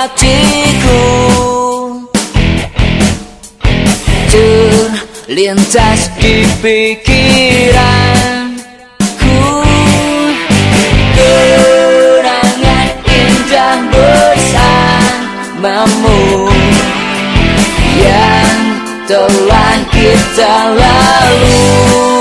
hatiku. Terlintas di pikiranku. Kenangan indah bersamamu. Yang telah kita lalui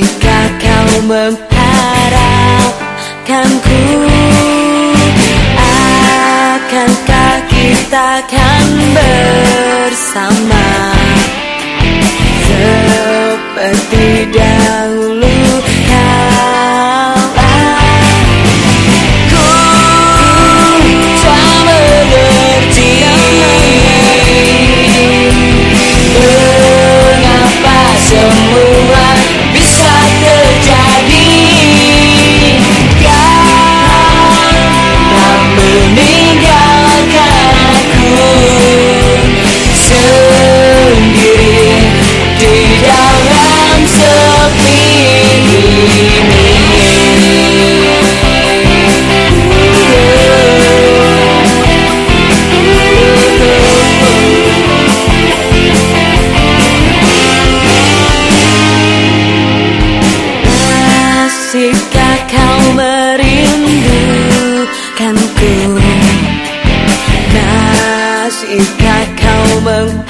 Masihkah kau mengharapkanku Akankah kita akan bersama Masihkah kau mengharapkanku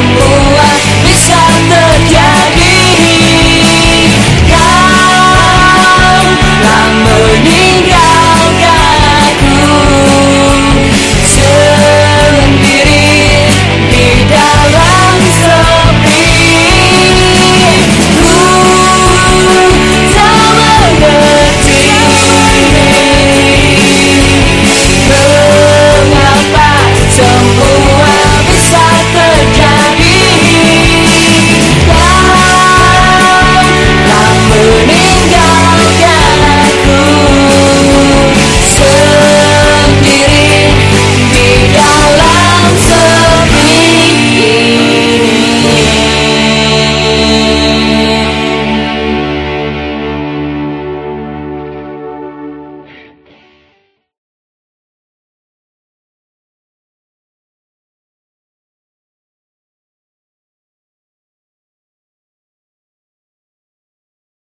amor.